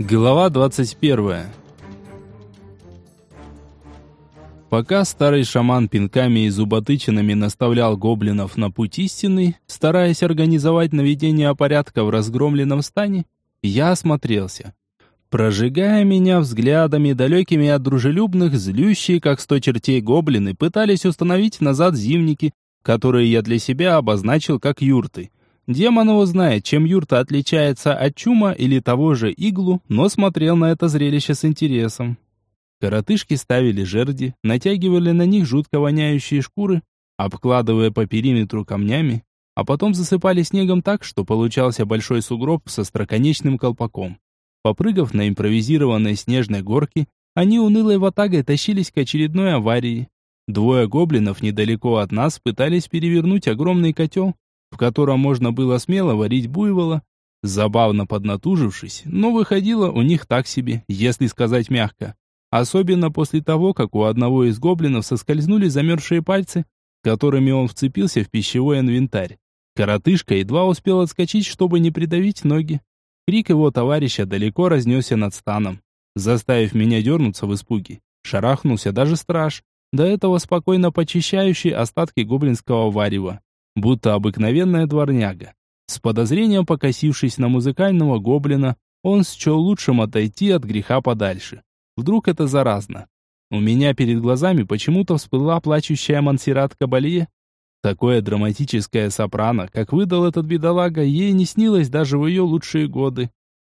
Глава 21. Пока старый шаман пинками и зуботычинами наставлял гоблинов на путь истины, стараясь организовать наведение порядка в разгромленном стане, я осмотрелся. Прожигая меня взглядами, далекими от дружелюбных, злющие, как сто чертей гоблины, пытались установить назад зимники, которые я для себя обозначил как юрты – Демон его знает, чем юрта отличается от чума или того же иглу, но смотрел на это зрелище с интересом. Коротышки ставили жерди, натягивали на них жутко воняющие шкуры, обкладывая по периметру камнями, а потом засыпали снегом так, что получался большой сугроб со строконечным колпаком. Попрыгав на импровизированной снежной горке, они унылой ватагой тащились к очередной аварии. Двое гоблинов недалеко от нас пытались перевернуть огромный котел, в котором можно было смело варить буйвола, забавно поднатужившись, но выходило у них так себе, если сказать мягко. Особенно после того, как у одного из гоблинов соскользнули замерзшие пальцы, которыми он вцепился в пищевой инвентарь. Коротышка едва успел отскочить, чтобы не придавить ноги. Крик его товарища далеко разнесся над станом, заставив меня дернуться в испуге. Шарахнулся даже страж, до этого спокойно почищающий остатки гоблинского варева будто обыкновенная дворняга. С подозрением покосившись на музыкального гоблина, он счел лучшим отойти от греха подальше. Вдруг это заразно. У меня перед глазами почему-то всплыла плачущая Мансерат Кабалье. Такое драматическое сопрано, как выдал этот бедолага, ей не снилось даже в ее лучшие годы.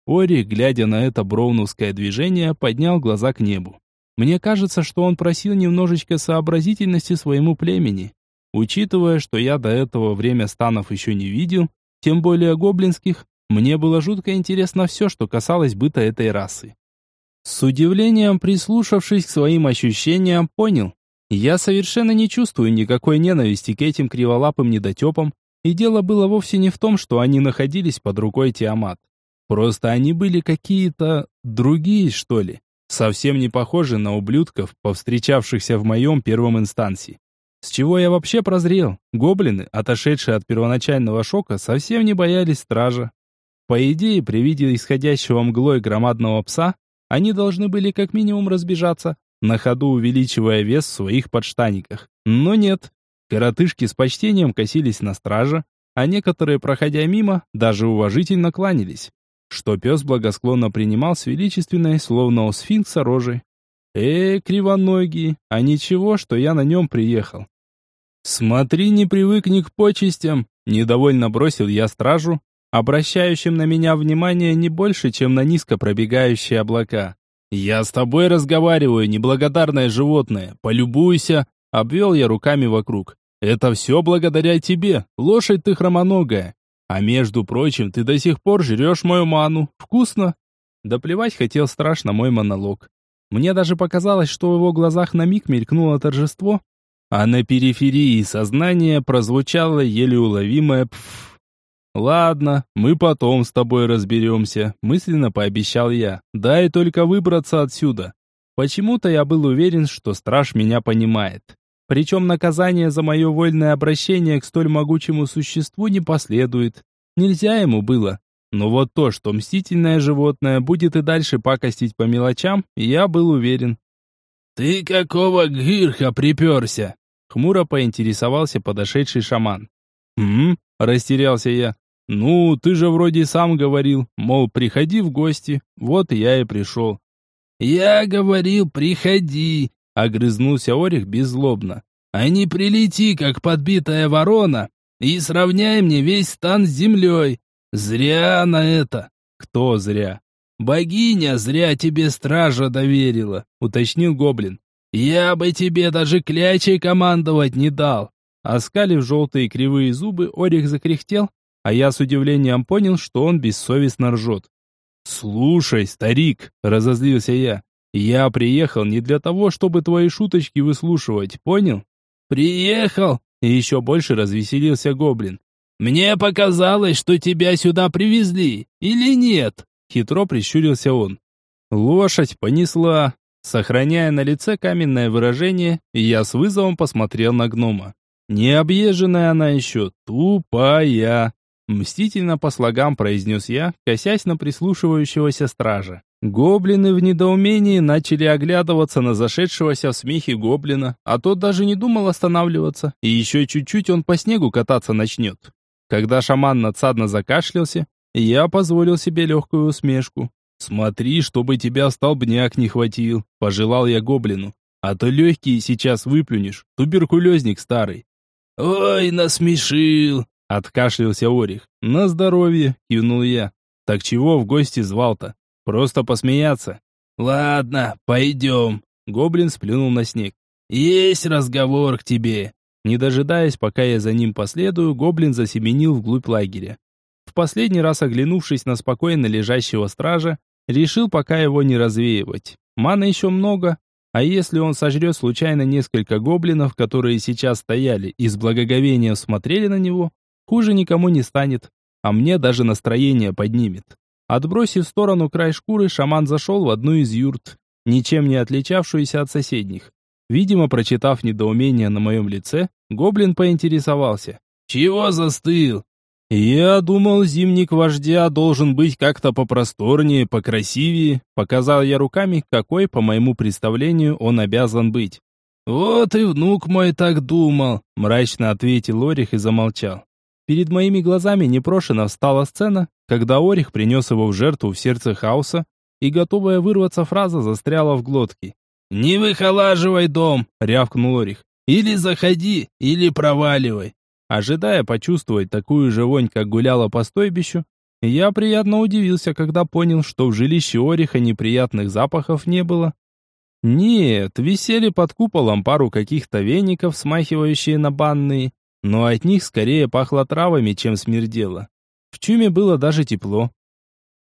Ори, глядя на это броуновское движение, поднял глаза к небу. Мне кажется, что он просил немножечко сообразительности своему племени. Учитывая, что я до этого время станов еще не видел, тем более гоблинских, мне было жутко интересно все, что касалось быта этой расы. С удивлением прислушавшись к своим ощущениям, понял, я совершенно не чувствую никакой ненависти к этим криволапым недотепам, и дело было вовсе не в том, что они находились под рукой Тиамат. Просто они были какие-то другие, что ли, совсем не похожи на ублюдков, повстречавшихся в моем первом инстанции. С чего я вообще прозрел? Гоблины, отошедшие от первоначального шока, совсем не боялись стража. По идее, при виде исходящего мглой громадного пса, они должны были как минимум разбежаться, на ходу увеличивая вес в своих подштаниках. Но нет. Коротышки с почтением косились на стража, а некоторые, проходя мимо, даже уважительно кланялись, что пес благосклонно принимал с величественной, словно у сфинкса рожей. Э, кривоногий, а ничего, что я на нем приехал. «Смотри, не привыкни к почестям!» Недовольно бросил я стражу, обращающим на меня внимание не больше, чем на низко пробегающие облака. «Я с тобой разговариваю, неблагодарное животное, полюбуйся!» Обвел я руками вокруг. «Это все благодаря тебе, лошадь ты хромоногая. А между прочим, ты до сих пор жрешь мою ману. Вкусно?» Да плевать хотел страшно мой монолог. Мне даже показалось, что в его глазах на миг мелькнуло торжество, а на периферии сознания прозвучало еле уловимое «пф». «Ладно, мы потом с тобой разберемся», — мысленно пообещал я. «Дай только выбраться отсюда». Почему-то я был уверен, что страж меня понимает. Причем наказание за мое вольное обращение к столь могучему существу не последует. Нельзя ему было. Но вот то, что мстительное животное будет и дальше пакостить по мелочам, я был уверен. «Ты какого гирха приперся?» Хмуро поинтересовался подошедший шаман. «М-м?» – растерялся я. «Ну, ты же вроде сам говорил, мол, приходи в гости, вот я и пришел». «Я говорил, приходи», — огрызнулся Орих беззлобно. «А не прилети, как подбитая ворона, и сравняй мне весь стан с землей. Зря на это». «Кто зря?» «Богиня зря тебе стража доверила», — уточнил гоблин. «Я бы тебе даже клячей командовать не дал!» Оскалив желтые кривые зубы, Орих закряхтел, а я с удивлением понял, что он бессовестно ржет. «Слушай, старик!» — разозлился я. «Я приехал не для того, чтобы твои шуточки выслушивать, понял?» «Приехал!» — и еще больше развеселился гоблин. «Мне показалось, что тебя сюда привезли, или нет?» Хитро прищурился он. Лошадь понесла. Сохраняя на лице каменное выражение, я с вызовом посмотрел на гнома. Необъезженная она еще, тупая. Мстительно по слогам произнес я, косясь на прислушивающегося стража. Гоблины в недоумении начали оглядываться на зашедшегося в смехе гоблина, а тот даже не думал останавливаться, и еще чуть-чуть он по снегу кататься начнет. Когда шаман надсадно закашлялся, я позволил себе легкую усмешку. «Смотри, чтобы тебя столбняк не хватил», — пожелал я гоблину. «А то легкие сейчас выплюнешь, туберкулезник старый». «Ой, насмешил!» — откашлялся Орих. «На здоровье!» — кивнул я. «Так чего в гости звал-то? Просто посмеяться?» «Ладно, пойдем!» Гоблин сплюнул на снег. «Есть разговор к тебе!» Не дожидаясь, пока я за ним последую, гоблин засеменил вглубь лагеря. В последний раз оглянувшись на спокойно лежащего стража, решил пока его не развеивать. Мана еще много, а если он сожрет случайно несколько гоблинов, которые сейчас стояли и с благоговением смотрели на него, хуже никому не станет, а мне даже настроение поднимет. Отбросив в сторону край шкуры, шаман зашел в одну из юрт, ничем не отличавшуюся от соседних. Видимо, прочитав недоумение на моем лице, гоблин поинтересовался. «Чего застыл?» «Я думал, зимник вождя должен быть как-то попросторнее, покрасивее», показал я руками, какой, по моему представлению, он обязан быть. «Вот и внук мой так думал», мрачно ответил Орих и замолчал. Перед моими глазами непрошено встала сцена, когда Орих принес его в жертву в сердце хаоса, и готовая вырваться фраза застряла в глотке. «Не выхолаживай дом!» — рявкнул Орих. «Или заходи, или проваливай!» Ожидая почувствовать такую же вонь, как гуляла по стойбищу, я приятно удивился, когда понял, что в жилище Ориха неприятных запахов не было. Нет, висели под куполом пару каких-то веников, смахивающие на банные, но от них скорее пахло травами, чем смердело. В чуме было даже тепло.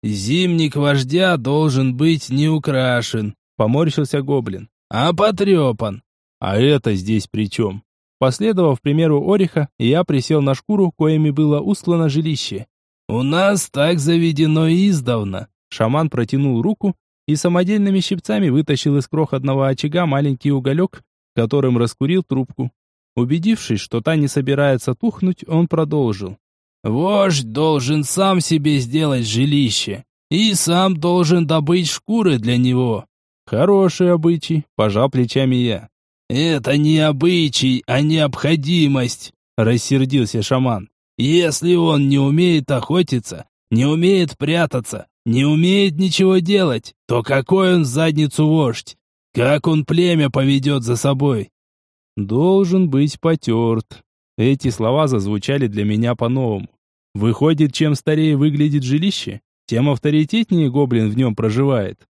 «Зимник вождя должен быть не украшен», — поморщился гоблин, — «а потрепан». «А это здесь при чем?» Последовав примеру Ориха, я присел на шкуру, коими было устлано жилище. «У нас так заведено издавна!» Шаман протянул руку и самодельными щипцами вытащил из крохотного очага маленький уголек, которым раскурил трубку. Убедившись, что та не собирается тухнуть, он продолжил. «Вождь должен сам себе сделать жилище и сам должен добыть шкуры для него». «Хороший обычай», – пожал плечами я. «Это не обычай, а необходимость», — рассердился шаман. «Если он не умеет охотиться, не умеет прятаться, не умеет ничего делать, то какой он задницу вождь? Как он племя поведет за собой?» «Должен быть потерт». Эти слова зазвучали для меня по-новому. Выходит, чем старее выглядит жилище, тем авторитетнее гоблин в нем проживает.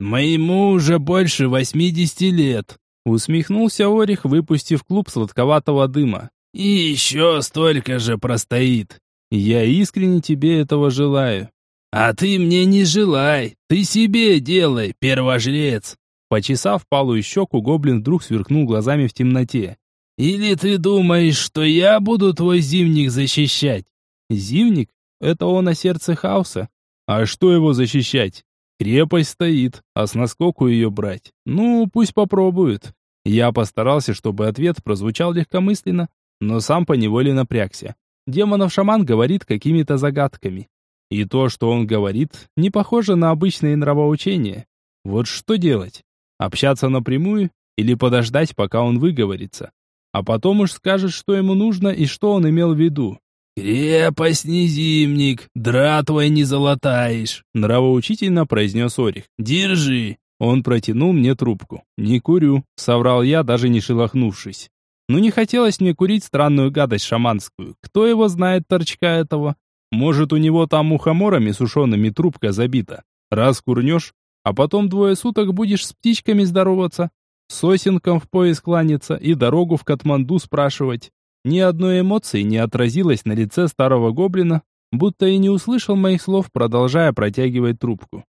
«Моему уже больше восьмидесяти лет», Усмехнулся Орих, выпустив клуб сладковатого дыма. «И еще столько же простоит!» «Я искренне тебе этого желаю». «А ты мне не желай, ты себе делай, первожрец!» Почесав палую щеку, гоблин вдруг сверкнул глазами в темноте. «Или ты думаешь, что я буду твой зимник защищать?» «Зимник? Это он о сердце хаоса? А что его защищать? Крепость стоит, а с наскоку ее брать? Ну, пусть попробуют. Я постарался, чтобы ответ прозвучал легкомысленно, но сам поневоле напрягся. Демонов шаман говорит какими-то загадками. И то, что он говорит, не похоже на обычные нравоучения. Вот что делать? Общаться напрямую или подождать, пока он выговорится? А потом уж скажет, что ему нужно и что он имел в виду. «Крепость не зимник, дратвой не золотаешь», — нравоучительно произнес Орих. «Держи». Он протянул мне трубку. «Не курю», — соврал я, даже не шелохнувшись. Ну не хотелось мне курить странную гадость шаманскую. Кто его знает, торчка этого? Может, у него там мухоморами сушеными трубка забита. Раз курнешь, а потом двое суток будешь с птичками здороваться, сосенком в пояс кланяться и дорогу в Катманду спрашивать. Ни одной эмоции не отразилось на лице старого гоблина, будто и не услышал моих слов, продолжая протягивать трубку.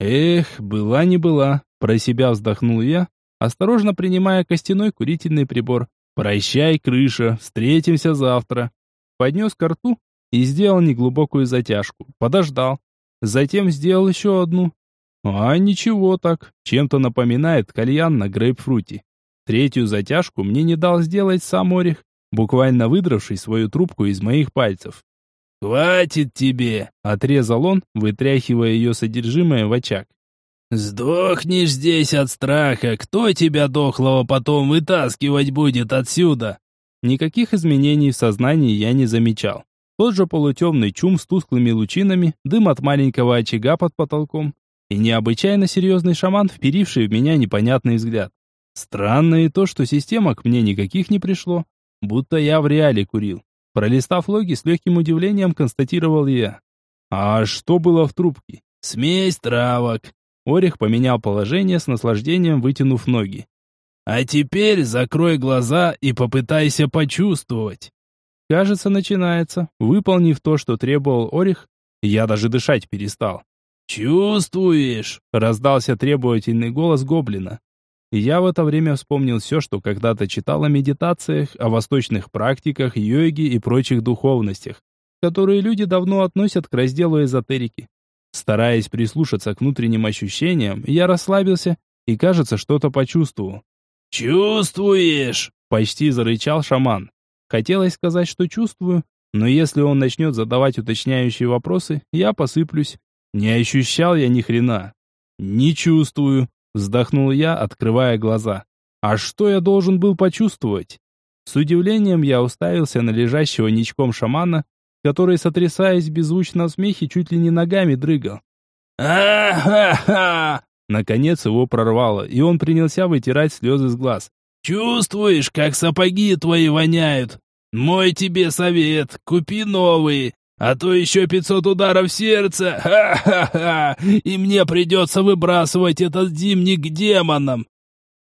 Эх, была не была, про себя вздохнул я, осторожно принимая костяной курительный прибор. Прощай, крыша, встретимся завтра. Поднес ко рту и сделал неглубокую затяжку. Подождал. Затем сделал еще одну. А ничего так, чем-то напоминает кальян на грейпфруте. Третью затяжку мне не дал сделать сам Орих, буквально выдравший свою трубку из моих пальцев. «Хватит тебе!» — отрезал он, вытряхивая ее содержимое в очаг. «Сдохнешь здесь от страха, кто тебя дохлого потом вытаскивать будет отсюда?» Никаких изменений в сознании я не замечал. Тот же полутемный чум с тусклыми лучинами, дым от маленького очага под потолком и необычайно серьезный шаман, вперивший в меня непонятный взгляд. Странно и то, что система к мне никаких не пришло, будто я в реале курил. Пролистав логи, с легким удивлением констатировал я. А что было в трубке? Смесь травок. Орих поменял положение с наслаждением, вытянув ноги. А теперь закрой глаза и попытайся почувствовать. Кажется, начинается. Выполнив то, что требовал Орих, я даже дышать перестал. «Чувствуешь?» — раздался требовательный голос гоблина. Я в это время вспомнил все, что когда-то читал о медитациях, о восточных практиках, йоге и прочих духовностях, которые люди давно относят к разделу эзотерики. Стараясь прислушаться к внутренним ощущениям, я расслабился и, кажется, что-то почувствовал. «Чувствуешь?» — почти зарычал шаман. Хотелось сказать, что чувствую, но если он начнет задавать уточняющие вопросы, я посыплюсь. Не ощущал я ни хрена. Не чувствую, вздохнул я, открывая глаза. А что я должен был почувствовать? С удивлением я уставился на лежащего ничком шамана, который, сотрясаясь беззвучно в смехе, чуть ли не ногами дрыгал. «А-ха-ха!» Наконец его прорвало, и он принялся вытирать слезы с глаз. «Чувствуешь, как сапоги твои воняют? Мой тебе совет, купи новые, а то еще пятьсот ударов сердца, ха-ха-ха, и мне придется выбрасывать этот зимник к демонам».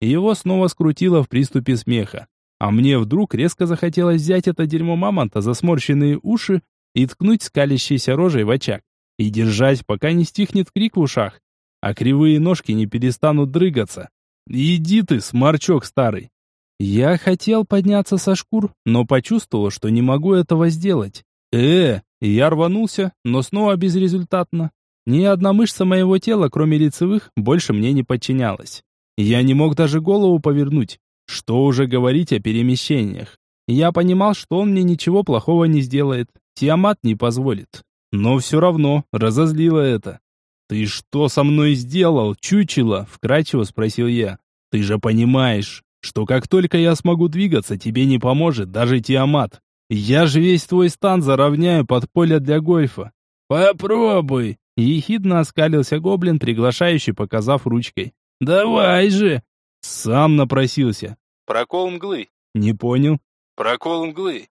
Его снова скрутило в приступе смеха. А мне вдруг резко захотелось взять это дерьмо мамонта за сморщенные уши и ткнуть скалящейся рожей в очаг. И держать, пока не стихнет крик в ушах а кривые ножки не перестанут дрыгаться. Иди ты, сморчок старый. Я хотел подняться со шкур, но почувствовал, что не могу этого сделать. Э, я рванулся, но снова безрезультатно. Ни одна мышца моего тела, кроме лицевых, больше мне не подчинялась. Я не мог даже голову повернуть. Что уже говорить о перемещениях? Я понимал, что он мне ничего плохого не сделает. Тиамат не позволит. Но все равно разозлило это. «Ты что со мной сделал, чучело?» — вкратчиво спросил я. «Ты же понимаешь, что как только я смогу двигаться, тебе не поможет даже Тиамат. Я же весь твой стан заровняю под поле для гольфа». «Попробуй!» — ехидно оскалился гоблин, приглашающий, показав ручкой. «Давай же!» Сам напросился. «Прокол мглы». «Не понял». «Прокол мглы.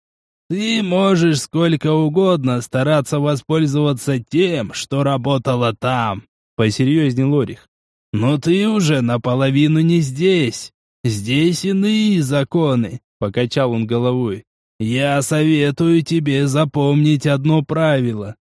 Ты можешь сколько угодно стараться воспользоваться тем, что работало там, посерьезнел Лорих. Но ты уже наполовину не здесь. Здесь иные законы, покачал он головой. Я советую тебе запомнить одно правило.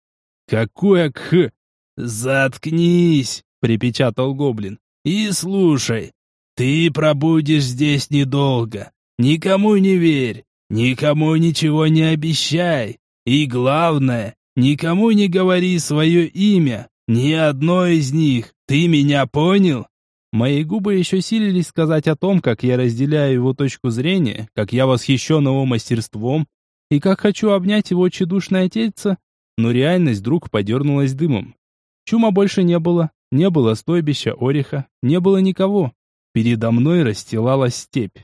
Какое кх? Заткнись, припечатал гоблин. И слушай. Ты пробудешь здесь недолго. Никому не верь. Никому ничего не обещай. И главное, никому не говори свое имя. Ни одно из них. Ты меня понял? Мои губы еще силились сказать о том, как я разделяю его точку зрения, как я восхищен его мастерством и как хочу обнять его чудушное тельце, но реальность вдруг подернулась дымом. Чума больше не было, не было стойбища Ориха, не было никого. Передо мной расстилалась степь.